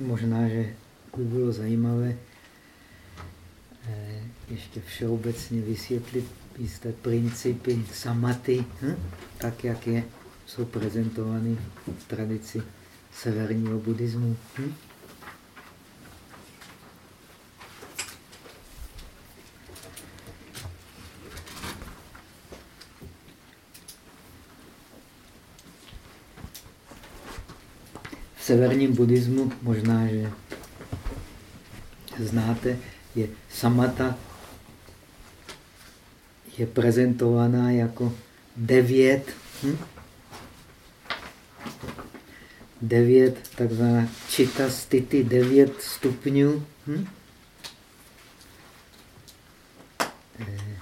možná, že by bylo zajímavé eh, ještě všeobecně vysvětlit jisté principy samaty, hm? tak jak je, jsou prezentovány v tradici severního buddhismu. Hm? Severním buddhismu možná, že znáte, je samata je prezentovaná jako devět, hm? devět takzvaná čita stity, devět stupňů. Hm? Eh,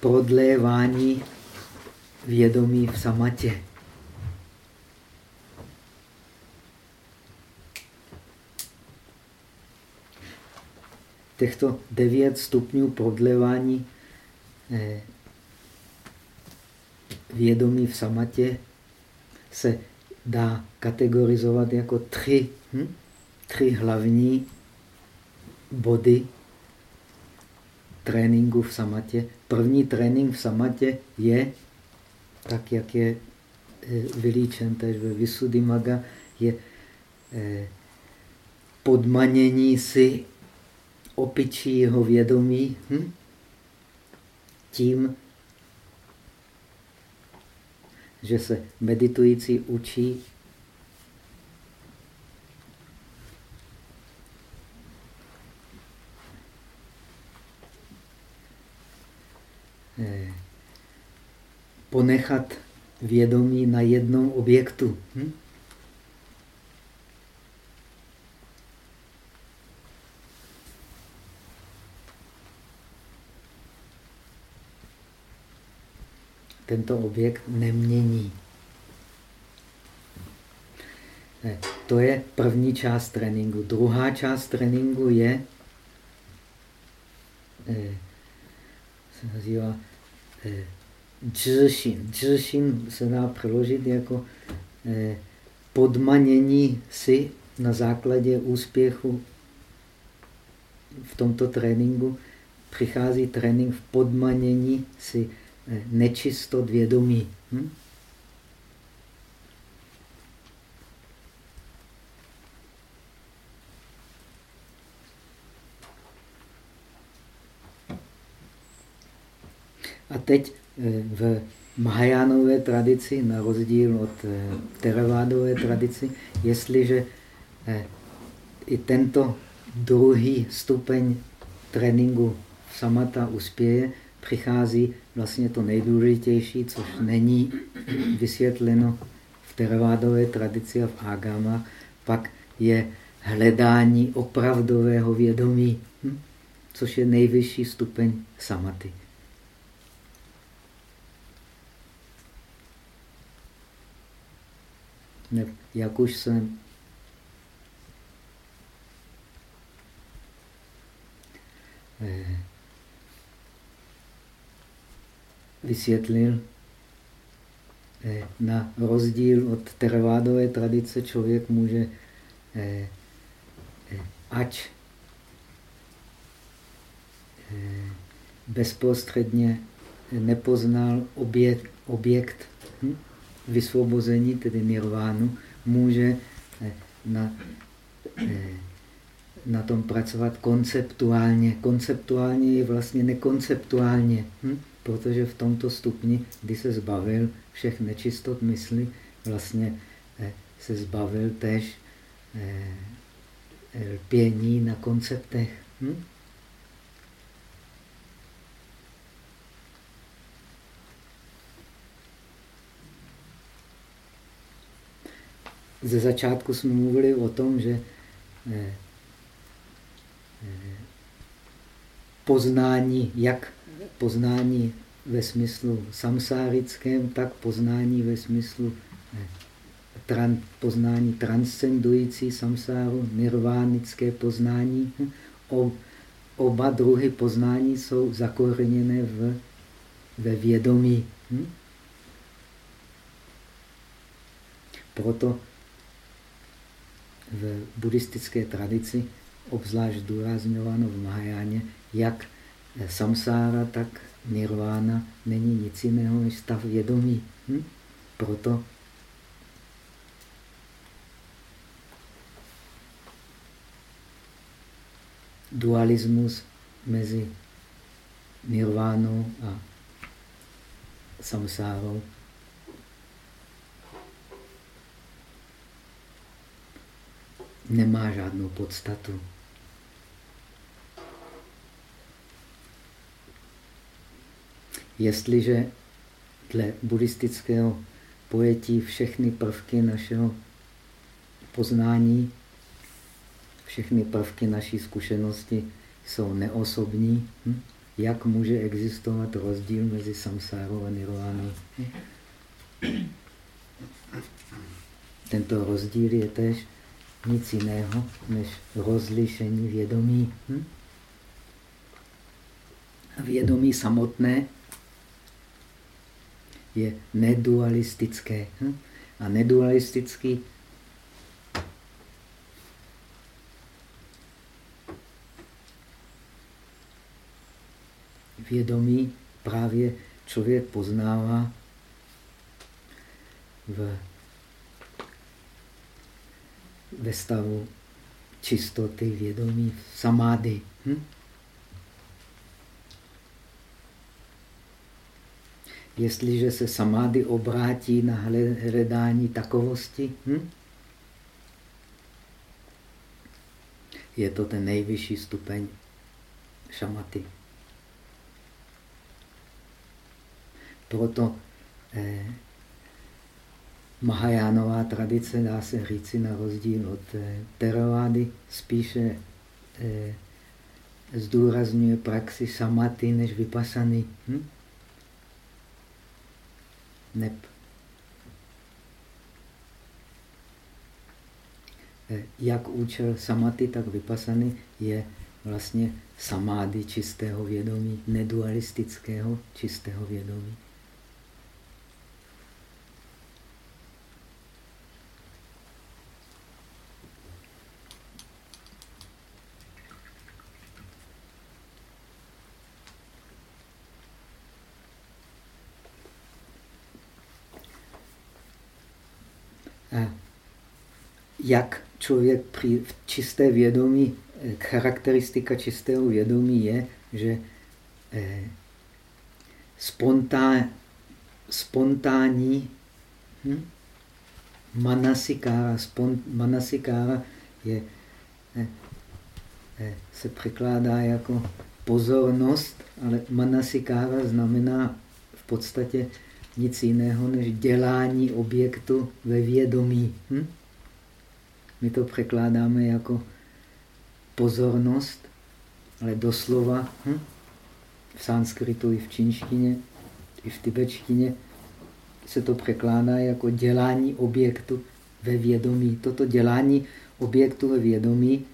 prodlévání vědomí v samatě. Těchto devět stupňů prodlévání eh, vědomí v samatě se dá kategorizovat jako tři, hm? tři hlavní body tréninku v samatě. První trénink v samatě je, tak jak je eh, vylíčen tež ve Visuddhimaga, je eh, podmanění si opičího vědomí hm? tím, že se meditující učí eh, ponechat vědomí na jednom objektu. Hm? Tento objekt nemění. To je první část tréninku. Druhá část tréninku je, eh, se nazývá eh, džšin. Džšin se dá přeložit jako eh, podmanění si na základě úspěchu v tomto tréninku. Přichází trénink v podmanění si nečistot vědomí. Hm? A teď eh, v Mahajánové tradici, na rozdíl od eh, teravádové tradici, jestliže eh, i tento druhý stupeň tréninku samata uspěje, přichází vlastně to nejdůležitější, což není vysvětleno v teravádové tradici a v Agama, pak je hledání opravdového vědomí, hm? což je nejvyšší stupeň samaty. Ne, jak už jsem eh, vysvětlil, eh, na rozdíl od teravádové tradice člověk může eh, eh, ač bezprostředně nepoznal objekt, objekt vysvobození, tedy nirvánu, může na, na tom pracovat konceptuálně. Konceptuálně je vlastně nekonceptuálně. Hm? Protože v tomto stupni, kdy se zbavil všech nečistot mysli, vlastně eh, se zbavil tež eh, lpění na konceptech. Hm? Ze začátku jsme mluvili o tom, že eh, poznání, jak poznání ve smyslu samsárickém, tak poznání ve smyslu ne, tran, poznání transcendující samsáru, nirvánické poznání. Oba druhy poznání jsou zakoreněné v, ve vědomí. Hm? Proto v buddhistické tradici, obzvlášť zdůrazňováno v Mahajáně, jak samsára, tak nirvána není nic jiného než stav vědomí. Hm? Proto dualismus mezi nirvánou a samsárou nemá žádnou podstatu. Jestliže dle buddhistického pojetí všechny prvky našeho poznání, všechny prvky naší zkušenosti jsou neosobní, hm? jak může existovat rozdíl mezi samsárou a nirvánou? Tento rozdíl je tež nic jiného než rozlišení vědomí. Hm? Vědomí samotné je nedualistické. Hm? A nedualistický vědomí právě člověk poznává v, ve stavu čistoty vědomí, samády. Hm? Jestliže se samády obrátí na hledání takovosti, hm? je to ten nejvyšší stupeň šamaty. Proto eh, Mahajánová tradice, dá se říci na rozdíl od eh, Teravády, spíše eh, zdůrazňuje praxi samaty než vypasany. Hm? Neb. Eh, jak účel samaty, tak vypasany je vlastně samády čistého vědomí, nedualistického čistého vědomí. Jak člověk při čisté vědomí, eh, charakteristika čistého vědomí je, že eh, spontán, spontánní hm, manasikára, spont, manasikára je, eh, se překládá jako pozornost, ale manasikára znamená v podstatě nic jiného než dělání objektu ve vědomí. Hm? My to překládáme jako pozornost, ale doslova hm? v sanskritu i v čínštině, i v tibetštině se to překládá jako dělání objektu ve vědomí. Toto dělání objektu ve vědomí,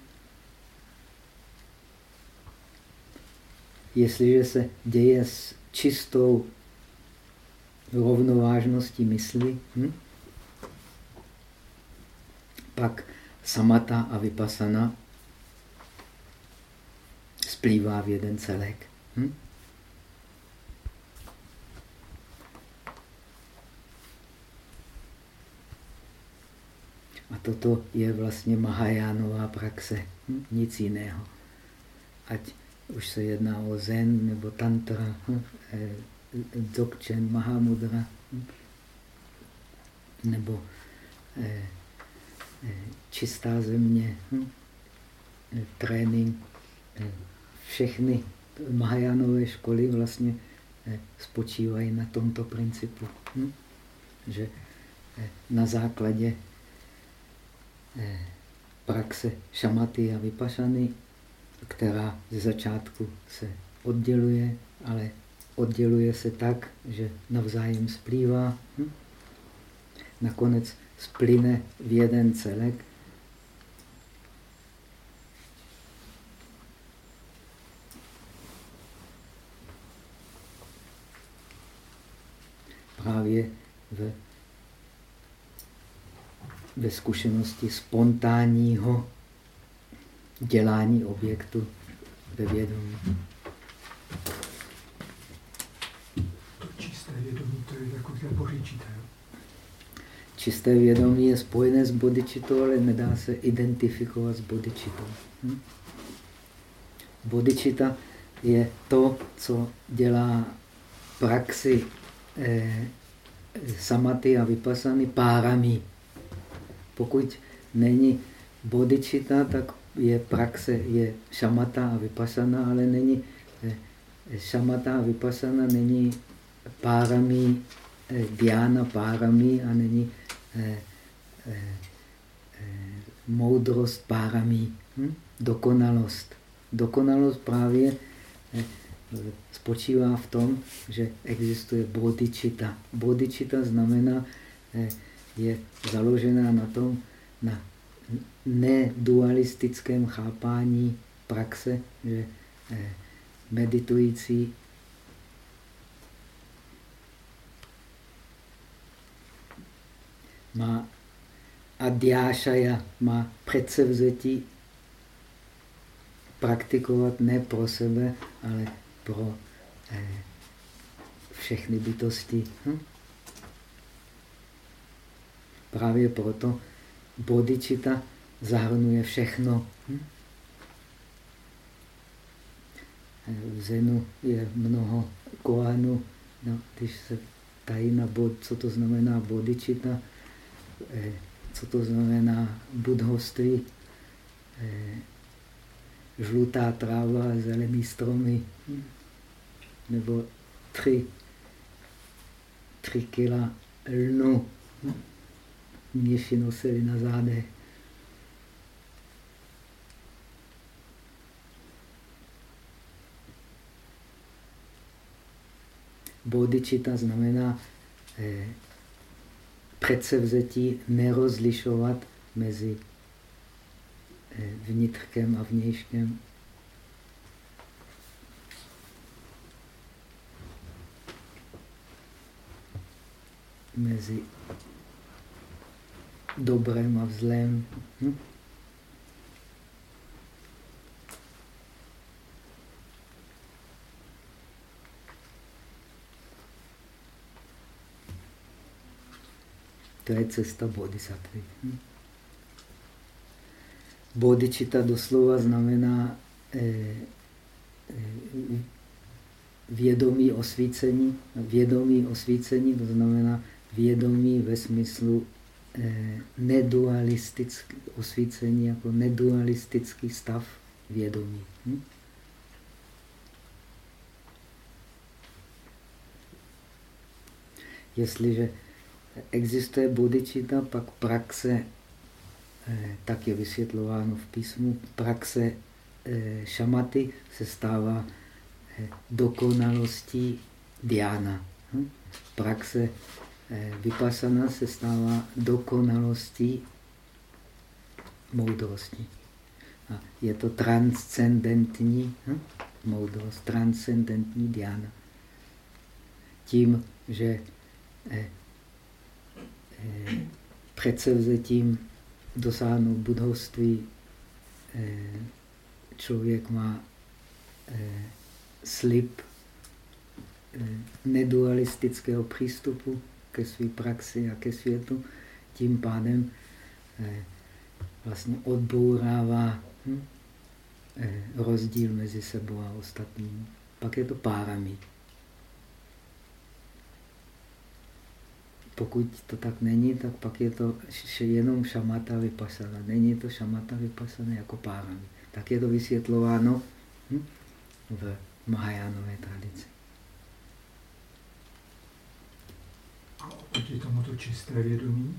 jestliže se děje s čistou rovnovážností mysli, hm? pak samata a vypasana splývá v jeden celek. Hm? A toto je vlastně Mahajánová praxe, hm? nic jiného. Ať už se jedná o Zen nebo Tantra, hm? eh, Mahamudra, hm? nebo eh, čistá země, hm? trénink, eh, všechny Mahajánové školy vlastně eh, spočívají na tomto principu, hm? že eh, na základě praxe šamaty a vypašany, která ze začátku se odděluje, ale odděluje se tak, že navzájem splývá. Hm? Nakonec splyne v jeden celek. Právě v ve zkušenosti spontánního dělání objektu ve vědomí. Čisté vědomí, to je jako ten bodičita. Čisté vědomí je spojené s bodičitou, ale nedá se identifikovat s bodičitou. Hm? Bodičita je to, co dělá praxi eh, samaty a vypasany párami. Pokud není bodičita, tak je praxe, je šamata a vypasana, ale není eh, šamata a vypasana není párami, eh, diana párami a není moudrost párami, hm? dokonalost. Dokonalost právě eh, spočívá v tom, že existuje bodičita. Bodičita znamená, eh, je založená na tom, na nedualistickém chápání praxe, že eh, meditující má adhyášaja, má předsevzetí praktikovat ne pro sebe, ale pro eh, všechny bytosti. Hm? Právě proto bodičita zahrnuje všechno. Hm? V Zenu je mnoho koánů. No, když se tají na bod, co to znamená bodičita, co to znamená budhoství, eh, žlutá tráva, zelený stromy, nebo tři, tři kila lnu. Mniši nosili na zádech. Bodičita znamená eh, předsevzetí nerozlišovat mezi eh, vnitřkem a vnějškem. Mezi dobrem a zlem. Hm? To je cesta bodhisattva. Bodhicitta doslova znamená eh, eh, vědomí osvícení. Vědomí osvícení to znamená vědomí ve smyslu eh, nedualistický osvícení jako nedualistický stav vědomí. Hm? Jestliže existuje bodičita, pak praxe, eh, tak je vysvětlováno v písmu, praxe eh, šamaty se stává eh, dokonalostí diána. Hm? Praxe vypasana se stává dokonalostí moudrosti. A je to transcendentní hm? moudrost, transcendentní diána. Tím, že předsevzetím dosáhnout budovství eh, člověk má eh, slib nedualistického přístupu ke své praxi a ke světu, tím pádem vlastně odbourává hm, rozdíl mezi sebou a ostatními. Pak je to párami. Pokud to tak není, tak pak je to jenom šamata vypasana. Není to šamata vypasana jako párami. Tak je to vysvětlováno hm, v Mahajánové tradici. A oproti tomuto čisté vědomí?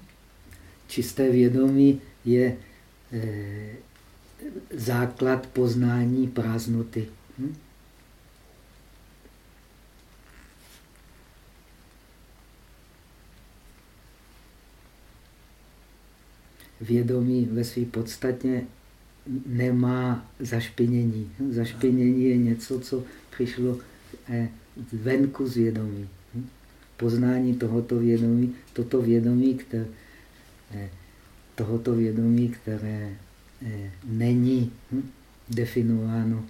Čisté vědomí je e, základ poznání prázdnoty. Hm? Vědomí ve své podstatě nemá zašpinění. Zašpinění je něco, co přišlo eh, venku z vědomí. Poznání tohoto vědomí, toto vědomí, které eh, tohoto vědomí, které eh, není hm, definováno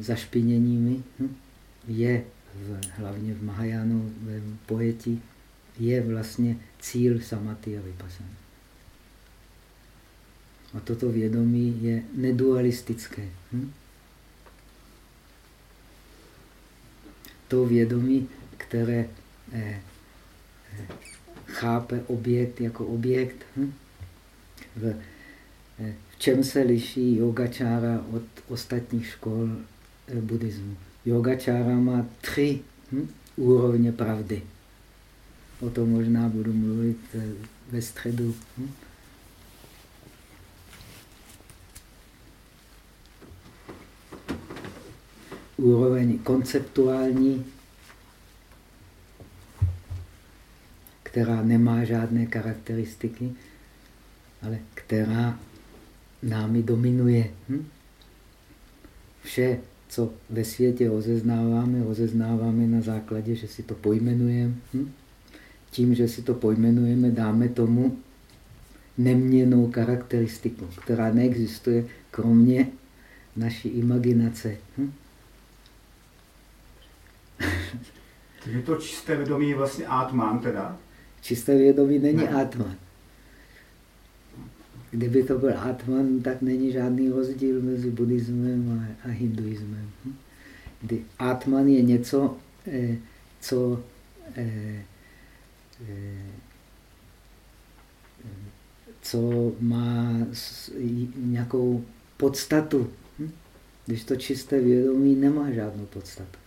zašpiněními, hm, je v, hlavně v Mahajánovém pojetí, je vlastně cíl samaty a vypasany. A toto vědomí je nedualistické. Hm? To vědomí, které eh, eh, chápe objekt jako objekt. Hm? V, eh, v čem se liší yogačára od ostatních škol eh, buddhismu? Yogačára má tři hm, úrovně pravdy. O tom možná budu mluvit eh, ve středu. Hm? Úroveň konceptuální, která nemá žádné charakteristiky, ale která námi dominuje. Hm? Vše, co ve světě rozeznáváme, rozeznáváme na základě, že si to pojmenujeme. Hm? Tím, že si to pojmenujeme, dáme tomu neměnou charakteristiku, která neexistuje kromě naší imaginace. Hm? Takže to čisté vědomí je vlastně Atman teda? Čisté vědomí není ne. Atman. Kdyby to byl Atman, tak není žádný rozdíl mezi buddhismem a, hinduismem. Hm? Kdy Atman je něco, eh, co eh, co má nějakou podstatu. Hm? Když to čisté vědomí nemá žádnou podstatu.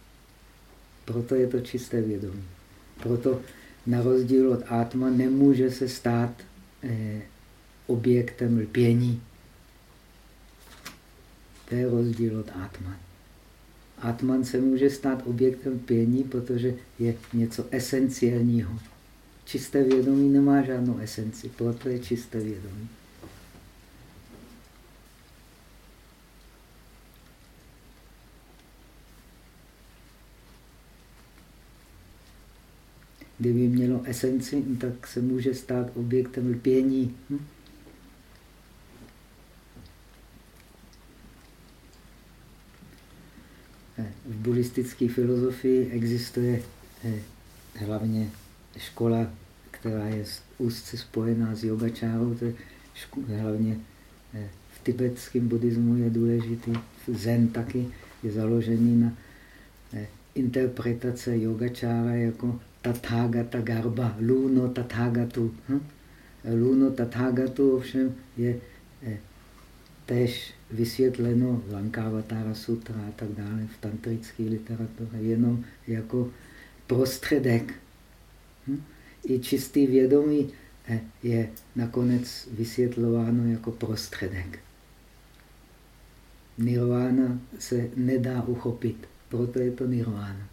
Proto je to čisté vědomí. Proto na rozdíl od Atma nemůže se stát eh, objektem lpění. To je rozdíl od Atman. Atman se může stát objektem pění, protože je něco esenciálního. Čisté vědomí nemá žádnou esenci, proto je čisté vědomí. Kdyby mělo esenci, tak se může stát objektem lpění. Hm? V buddhistické filozofii existuje eh, hlavně škola, která je úzce spojená s yogačárou, to je hlavně eh, v tibetském buddhismu je důležitý, zen taky je založený na eh, interpretace yogačára jako Tathagata Garba, Luno Tathagatu. Hm? Luno Tathagatu ovšem je eh, tež vysvětleno v Lankavatara Sutra a tak dále v tantrické literatuře, jenom jako prostředek. Hm? I čistý vědomí eh, je nakonec vysvětlováno jako prostředek. Nirvana se nedá uchopit, proto je to nirvana.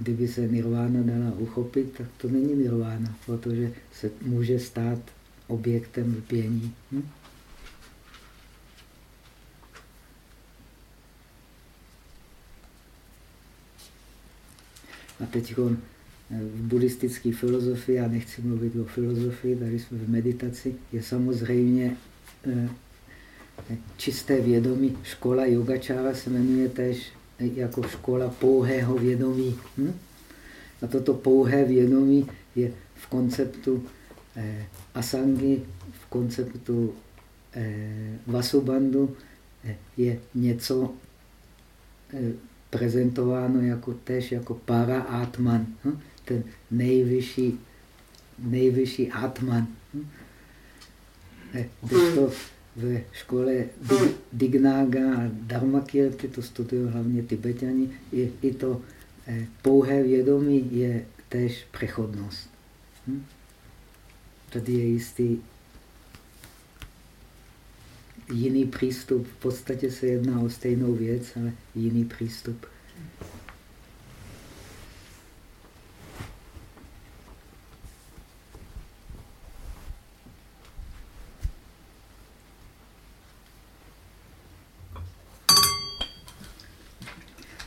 kdyby se nirvána dala uchopit, tak to není nirvána, protože se může stát objektem lpění. Hm? A teď v buddhistické filozofii, já nechci mluvit o filozofii, tady jsme v meditaci, je samozřejmě eh, čisté vědomí. Škola yogačára se jmenuje tež jako škola pouhého vědomí. Hm? A toto pouhé vědomí je v konceptu eh, asangy, v konceptu eh, vasubandu eh, je něco eh, prezentováno jako tež jako para atman, hm? ten nejvyšší, nejvyšší atman. Hm? Eh, to v škole Dignága a Dharmakirti, to studují hlavně Tibetani, i, i to eh, pouhé vědomí je též přechodnost. Hm? Tady je jistý jiný přístup. V podstatě se jedná o stejnou věc, ale jiný přístup.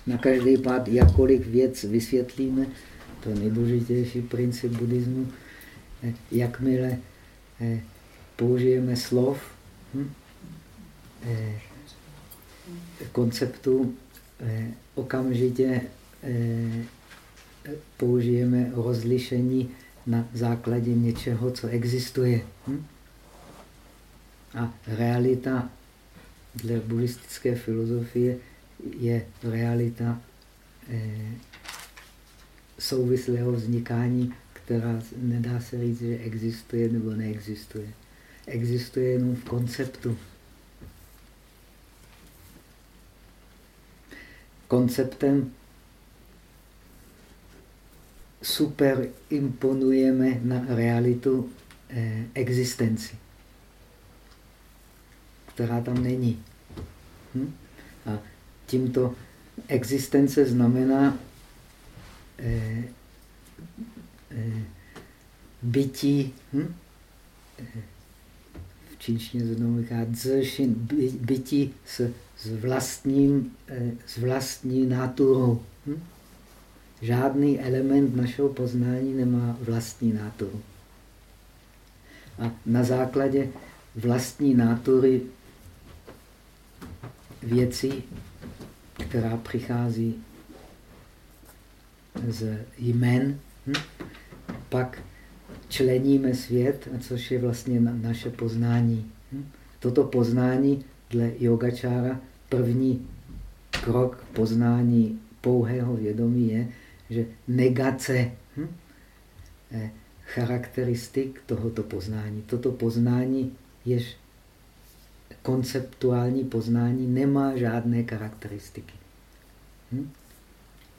Na každý pád, jakkoliv věc vysvětlíme, to je nejdůležitější princip buddhismu, jakmile eh, použijeme slov, hm, konceptu, okamžitě použijeme rozlišení na základě něčeho, co existuje. Hm? A realita dle buddhistické filozofie je realita eh, souvislého vznikání, která nedá se říct, že existuje nebo neexistuje. Existuje jenom v konceptu. Konceptem super imponujeme na realitu eh, existenci, která tam není. Hm? A tímto existence znamená eh, eh, bytí, hm? Čínštině znovu říká by, bytí s, s, vlastním, eh, s vlastní náturou. Hm? Žádný element našeho poznání nemá vlastní náturu. A na základě vlastní nátury věcí, která přichází z jmen, hm? pak členíme svět, což je vlastně naše poznání. Hm? Toto poznání dle yogačára, první krok poznání pouhého vědomí je, že negace hm, eh, charakteristik tohoto poznání. Toto poznání, jež konceptuální poznání, nemá žádné charakteristiky. Hm?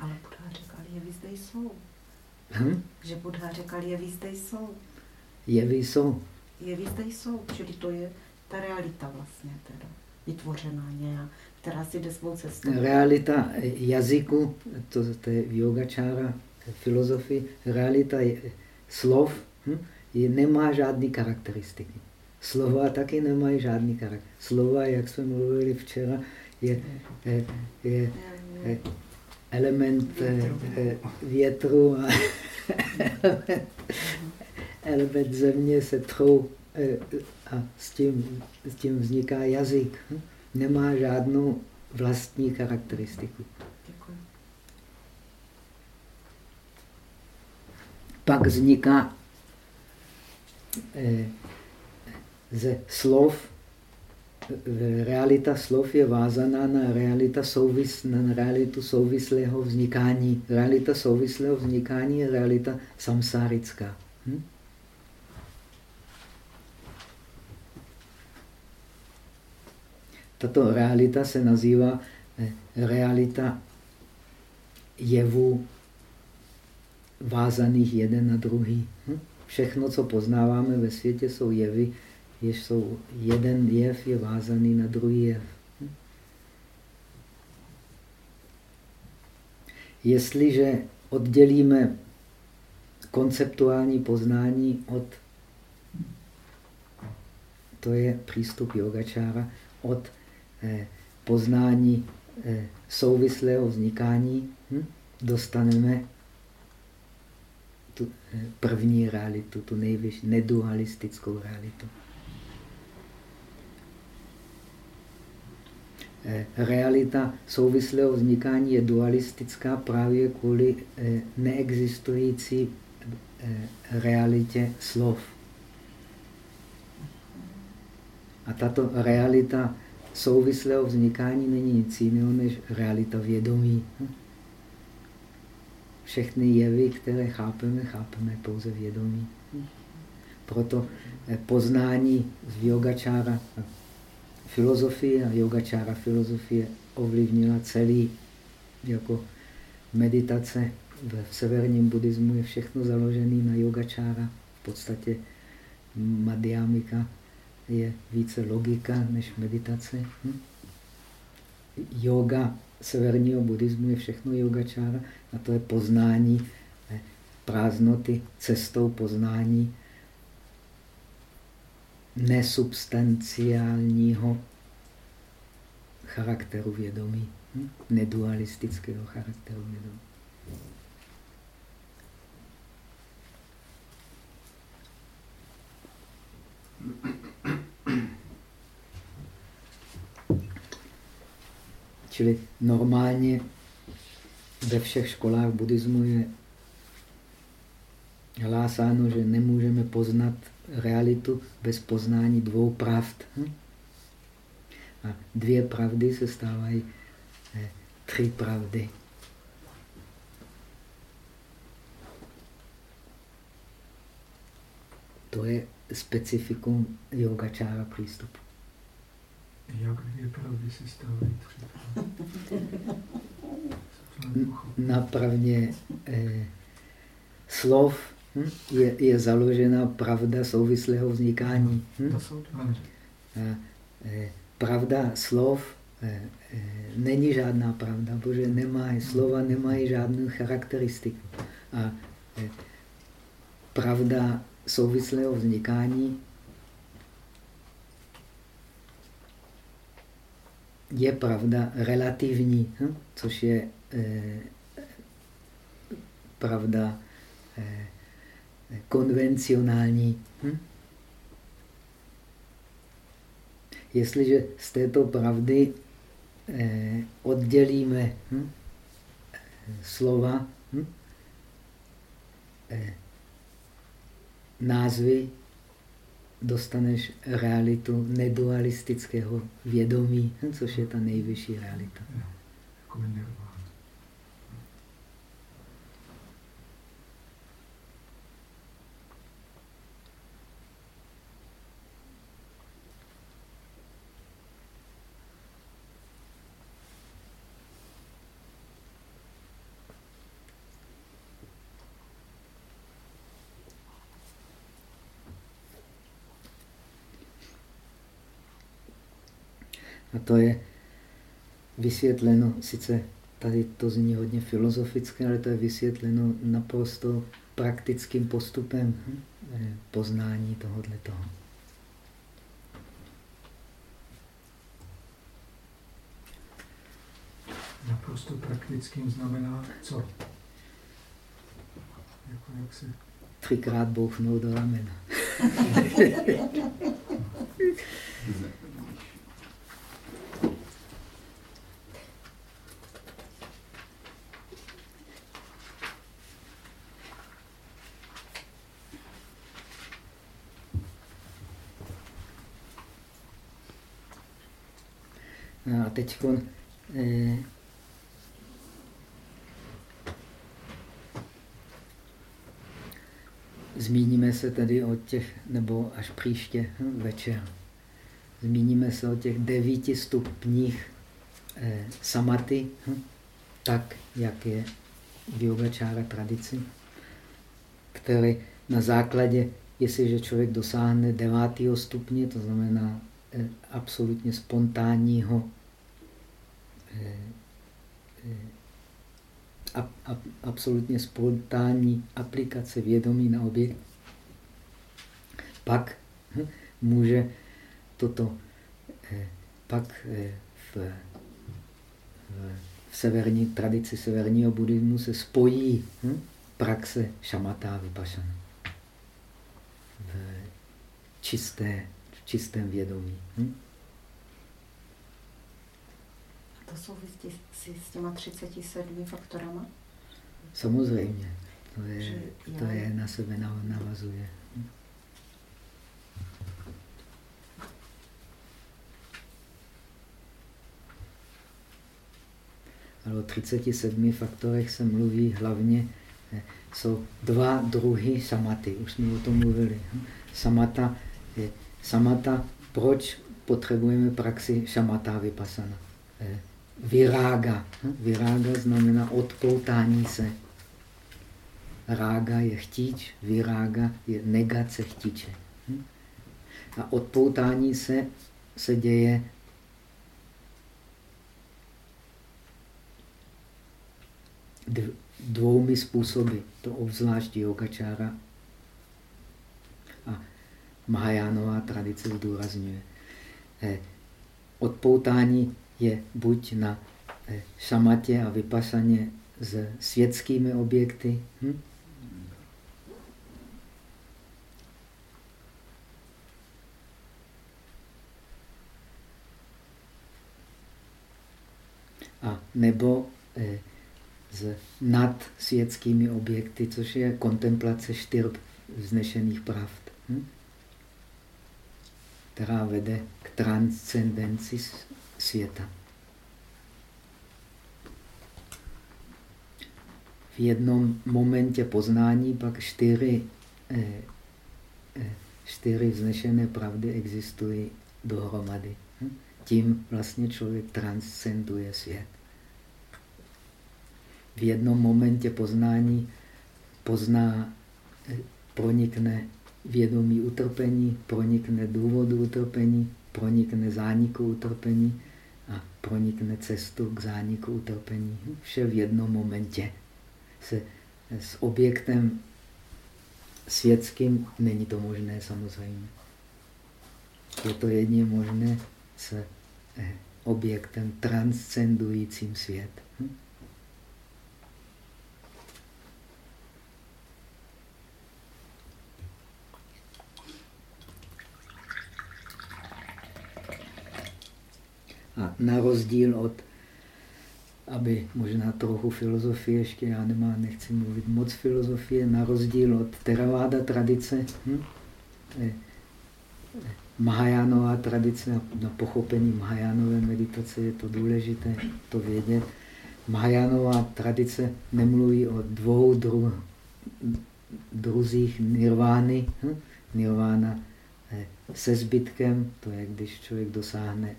Ale Buddha říkal, jevy zde jsou. Hm? Že Buddha říkal, jevy zde jsou. Jevy jsou. Jevy zde jsou, čili to je ta realita vlastně teda, vytvořená nějak která si jde svou cestou. Realita jazyku, to, to je yogačára, filozofii, realita je, slov hm, je, nemá žádný charakteristiky. Slova taky nemají žádný charakter. Slova, jak jsme mluvili včera, je, je, je, je element větru a element, element země se trou a s tím, s tím vzniká jazyk. Nemá žádnou vlastní charakteristiku. Pak vzniká eh, ze slov, realita slov je vázaná na, realita souvis, na realitu souvislého vznikání. Realita souvislého vznikání je realita samsárická. Hm? Tato realita se nazývá eh, realita jevů vázaných jeden na druhý. Hm? Všechno, co poznáváme ve světě, jsou jevy, jež jsou jeden jev je vázaný na druhý jev. Jestliže oddělíme konceptuální poznání od, to je přístup yogačára, od Eh, poznání eh, souvislého vznikání hm, dostaneme tu eh, první realitu, tu nejvyšší nedualistickou realitu. Realita souvislého vznikání je dualistická právě kvůli neexistující realitě slov. A tato realita souvislého vznikání není nic jiného než realita vědomí. Všechny jevy, které chápeme, chápeme pouze vědomí. Proto eh, poznání z yogačára filozofie a yogačára filozofie ovlivnila celý jako meditace v severním buddhismu je všechno založené na yogačára. V podstatě madhyamika je více logika než meditace. Hm? Yoga severního buddhismu je všechno yogačára a to je poznání eh, prázdnoty cestou poznání nesubstanciálního charakteru vědomí, hm? nedualistického charakteru vědomí. Čili normálně ve všech školách buddhismu je hlásáno, že nemůžeme poznat realitu bez poznání dvou pravd. Hm? A dvě pravdy se stávají eh, tři pravdy. To je specifikum yogačára přístupu. Jak dvě pravdy se stávají tři Na pravdě eh, slov hm, je, je založena pravda souvislého vznikání. Hm? Eh, pravda slov eh, eh, není žádná pravda, protože nemá, slova nemají žádnou charakteristiku. A pravda souvislého vznikání je pravda relativní, hm? což je pravda eh, konvencionální. Hm? Jestliže z této pravdy eh, oddělíme hm? slova, hm? eh, názvy, dostaneš realitu nedualistického vědomí, hm, což je ta nejvyšší realita. Jako A to je vysvětleno, sice tady to zní hodně filozofické, ale to je vysvětleno naprosto praktickým postupem hm, eh, poznání tohoto toho. Naprosto praktickým znamená co? Jako jak se... Třikrát bouchnout do ramena. teď eh, zmíníme se tedy o těch, nebo až příště hm, večer, zmíníme se o těch devíti stupních eh, samaty, hm, tak, jak je v yogačára tradici, které na základě, jestliže člověk dosáhne devátého stupně, to znamená Eh, absolutně spontánního absolutně spontánní aplikace vědomí na objekt, pak hm, může toto, pak v, v severní tradici severního buddhismu se spojí hm, praxe šamatá vypašana v čisté čistém vědomí. Hm? A to souvisí s těma 37 faktorama? Samozřejmě. To je, to je na sebe navazuje. Ale o 37 faktorech se mluví hlavně, eh, jsou dva druhy samaty, už jsme o tom mluvili. Samata Samata, proč potřebujeme praxi šamata vypasana? Virága. Virága znamená odpoutání se. Rága je chtíč, virága je negace chtíče. A odpoutání se se děje dvoumi způsoby. To obzvlášť yogačára Mahajánová tradice zdůrazňuje. Eh, odpoutání je buď na eh, šamatě a vypasaně s světskými objekty. Hm? A nebo eh, s nad světskými objekty, což je kontemplace čtyř vznešených pravd, hm? která vede k transcendenci světa. V jednom momentě poznání pak čtyři, eh, eh, čtyři vznešené pravdy existují dohromady. Hm? Tím vlastně člověk transcenduje svět. V jednom momentě poznání pozná, eh, pronikne vědomí utrpení, pronikne důvodu utrpení, pronikne zániku utrpení a pronikne cestu k zániku utrpení. Vše v jednom momentě. Se, s objektem světským není to možné samozřejmě. Je to jedině možné s eh, objektem transcendujícím svět. Hm? A na rozdíl od, aby možná trochu filozofie, ještě já nemá, nechci mluvit moc filozofie, na rozdíl od Theravada tradice, hm? Mahajánová tradice, na pochopení Mahajánové meditace je to důležité to vědět. Mahajánová tradice nemluví o dvou dru, druzích nirvány. Hm? Nirvána eh, se zbytkem, to je, když člověk dosáhne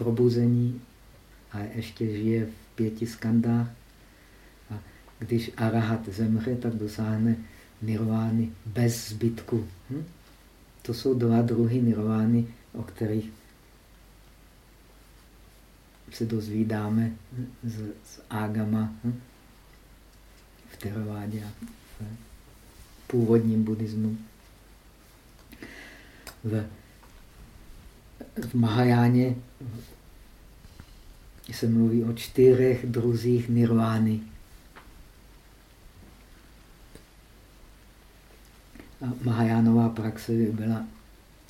probuzení a ještě žije v pěti skandách. A když arahat zemře, tak dosáhne nirvány bez zbytku. Hm? To jsou dva druhy nirvány, o kterých se dozvídáme z, z Ágama hm? v Teravádě a v původním buddhismu. V, v Mahajáně se mluví o čtyřech druzích nirvány. A Mahajánová praxe by byla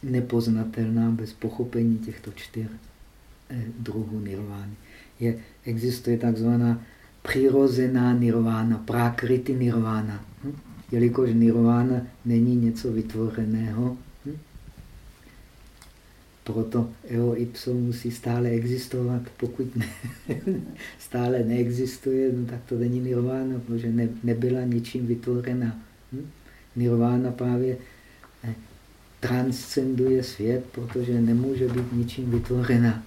nepoznatelná bez pochopení těchto čtyř eh, druhů nirvány. Je, existuje takzvaná přirozená nirvána, prakriti nirvána. Hm? Jelikož nirvána není něco vytvořeného, proto eo ipso musí stále existovat. Pokud ne, stále neexistuje, no tak to není nirvána, protože ne, nebyla ničím vytvořena. Hm? Nirvána právě eh, transcenduje svět, protože nemůže být ničím vytvořena.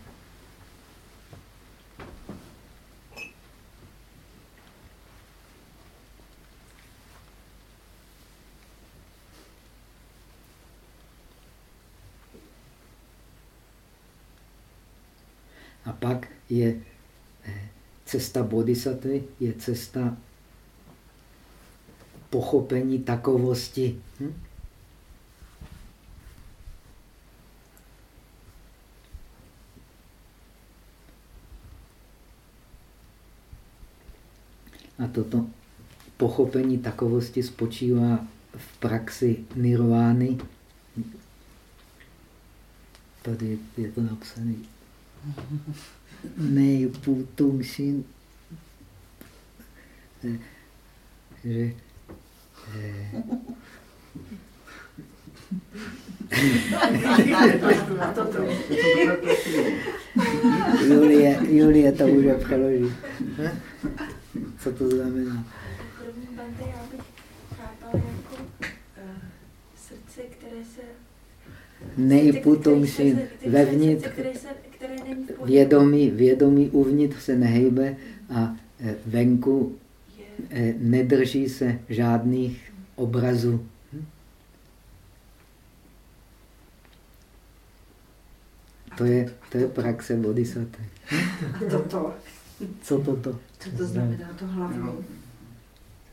A pak je eh, cesta bodhisattvy, je cesta pochopení takovosti. Hm? A toto pochopení takovosti spočívá v praxi nirvány. Tady je to napsané nejpůtumším, že Julie, Julie to může přeložit. Co to znamená? já bych chápal jako srdce, které se vevnitř, vědomí, vědomí uvnitř se nehejbe a e, venku e, nedrží se žádných obrazů. Hm? To je, to je praxe bodhisattva. Toto. Co toto? Co to znamená to hlavní?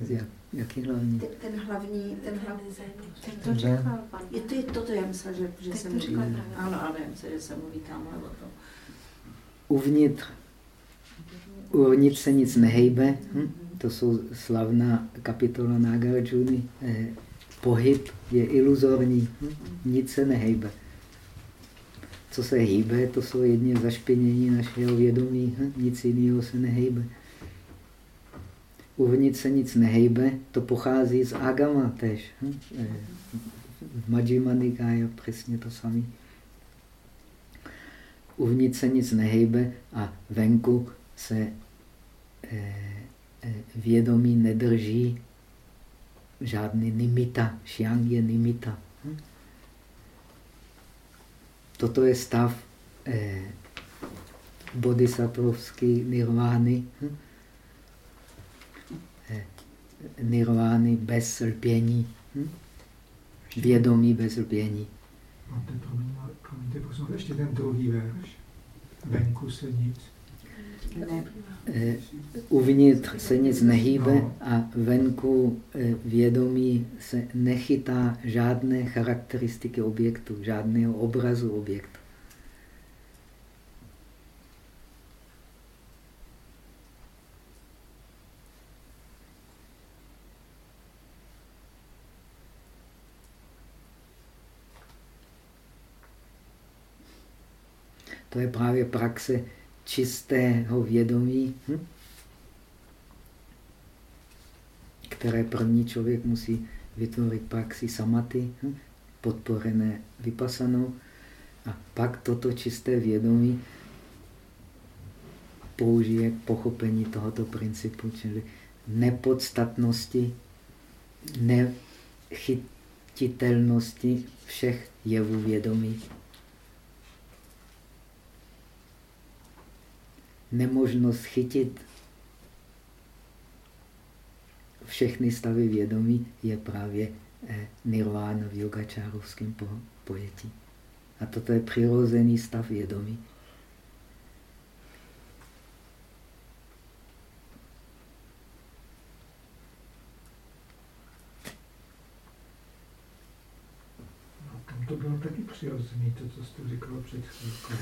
Jak, jaký hlavní? Ten, ten hlavní, ten hlavní Ten to říkal pan. Je to je toto, já myslím, že, že jsem říkal právě. Ano, ano, já myslím, že jsem mluví tamhle o tom. Uvnitř uvnitř se nic nehejbe. Hm? To jsou slavná kapitola Nagarjuna. Eh, pohyb je iluzorní. Hm? Nic se nehejbe. Co se hýbe, to jsou jedně zašpinění našeho vědomí. Hm? Nic jiného se nehejbe. Uvnitř se nic nehejbe, to pochází z Agama tež. Hm? Eh, v přesně to samé. Uvnitř se nic nehejbe a venku se eh, eh, vědomí nedrží žádný nimita. Šiang je nimita. Hm? Toto je stav eh, nirvány. Hm? Eh, nirvány bez lpění. Hm? Vědomí bez lpění. Promiňte, prosím, ještě ten druhý verš. Venku se nic. Ne. Eh, uvnitř se nic nehýbe no. a venku eh, vědomí se nechytá žádné charakteristiky objektu, žádného obrazu objektu. To je právě praxe čistého vědomí, hm? které první člověk musí vytvořit praxi samaty, hm? podporené vypasanou. A pak toto čisté vědomí použije k pochopení tohoto principu, čili nepodstatnosti, nechytitelnosti všech jevů vědomí. Nemožnost chytit všechny stavy vědomí je právě eh, nirvána v yogačárovském pojetí. A toto je přirozený stav vědomí. No, tam to bylo taky přirozený, to, co jste říkal před chvílkou.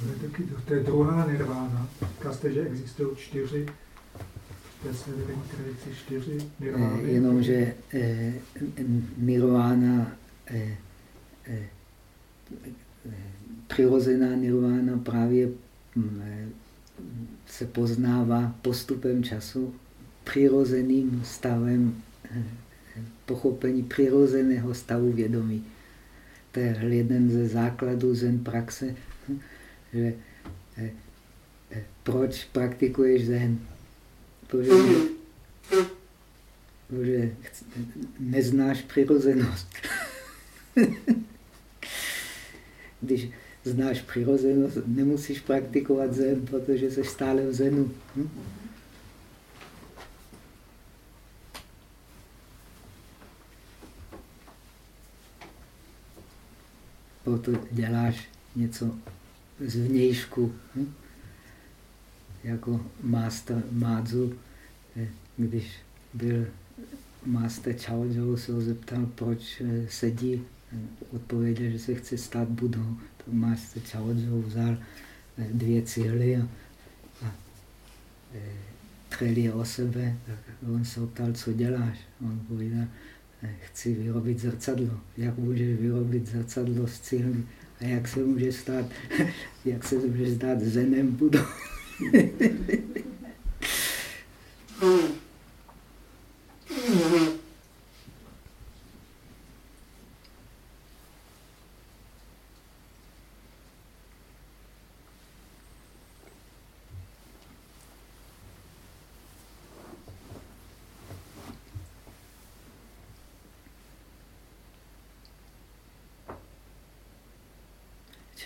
To je, taky, to je druhá nirvána. Říkal jste, že existují čtyři čtyři nirvány. Eh, jenomže eh, nirvána, eh, eh, eh, přirozená nirvána právě hm, eh, se poznává postupem času přirozeným stavem eh, pochopení přirozeného stavu vědomí. To je jeden ze základů zen praxe. Že eh, eh, proč praktikuješ zen? Protože, protože neznáš přirozenost. Když znáš přirozenost, nemusíš praktikovat zen, protože jsi stále v zenu. Hm? Proto děláš něco zvnějšku. Hm? Jako master Mádzu, eh, když byl master Chao Zhou, se ho zeptal, proč eh, sedí. Odpověděl, že se chce stát budou. To master Chao Zhou vzal eh, dvě cíly a, a třeli o sebe. Tak on se ptal, co děláš. On povídal, chci vyrobit zrcadlo. Jak můžeš vyrobit zrcadlo z cihly? A jak se může stát, jak se může stát zenem budou?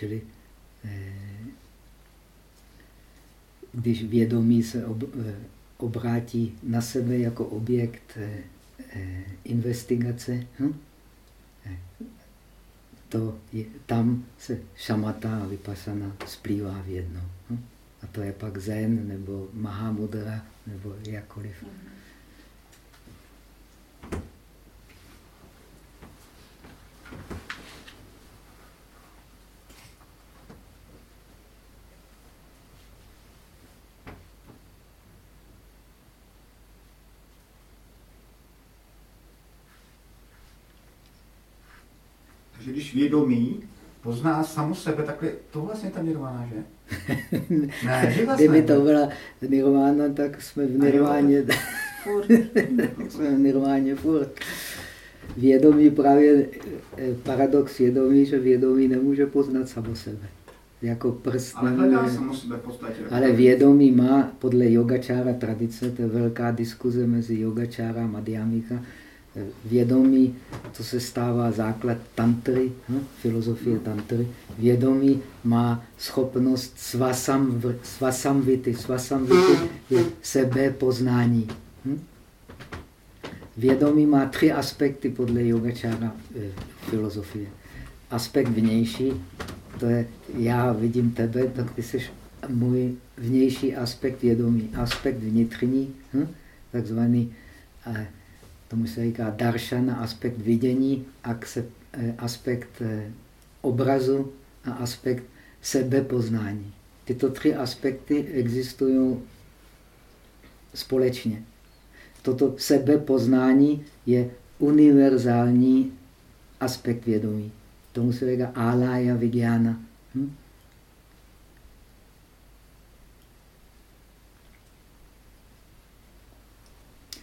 Čili eh, když vědomí se ob, eh, obrátí na sebe jako objekt eh, investigace, hm? to je, tam se šamata a vypasana splývá v jedno. Hm? A to je pak zen nebo mahamudra nebo jakkoliv. Mm -hmm. že když vědomí pozná samo sebe, tak je to vlastně ta nirvana, že? ne, že vlastně. Kdyby to byla nirvana, tak jsme v nirváně. jsme v nirváně furt. Vědomí právě, eh, paradox vědomí, že vědomí nemůže poznat samo sebe. Jako prst ale samo sebe v podstatě. Ale vědomí má, podle yogačára tradice, to je velká diskuze mezi yogačára a madhyamika, vědomí, to se stává základ tantry, hm? filozofie tantry, vědomí má schopnost svasam, svasamvity. Svasamvity je sebepoznání. Hm? Vědomí má tři aspekty podle yogačára eh, filozofie. Aspekt vnější, to je já vidím tebe, tak ty jsi můj vnější aspekt vědomí. Aspekt vnitřní, hm? takzvaný eh, tomu se říká daršana, aspekt vidění, eh, aspekt eh, obrazu a aspekt sebepoznání. Tyto tři aspekty existují společně. Toto sebepoznání je univerzální aspekt vědomí. Tomu se říká alaya vigyana. Hm?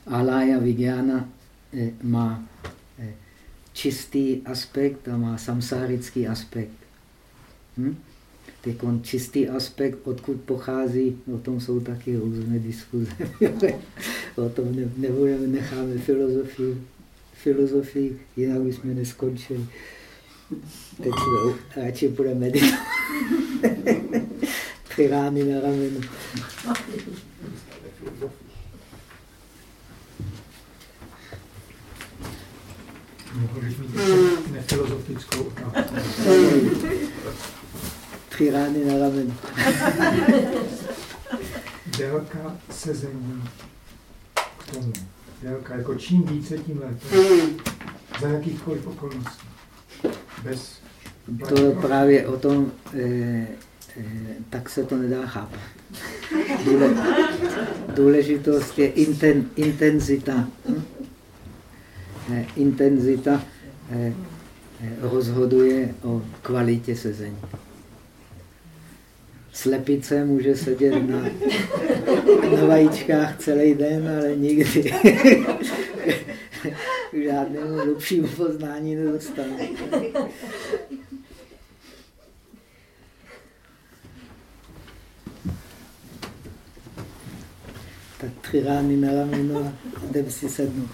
Alaya vigyana má eh, čistý aspekt a má samsárický aspekt. Hm? Teď čistý aspekt, odkud pochází, o tom jsou taky různé diskuze. o tom ne, nebudeme, necháme filozofii, filozofii, jinak bychom neskončili. Teď radši budeme meditovat. Tři rány na ramenu. Mohl bych mít hmm. Nefilozofickou otázku. Tři rány na ramen. Délka sezení k tomu. Délka, jako čím více, tím lépe. Hmm. Za jakýchkoliv okolností. Bez to je právě o tom, e, e, tak se to nedá chápat. Důle, důležitost je inten, intenzita. Hm? Eh, intenzita rozhoduje o kvalitě sezení. Slepice může sedět na, na vajíčkách celý den, ale nikdy k žádnému poznání nedostane. Tak tři rány na rameno a jdem si sednout.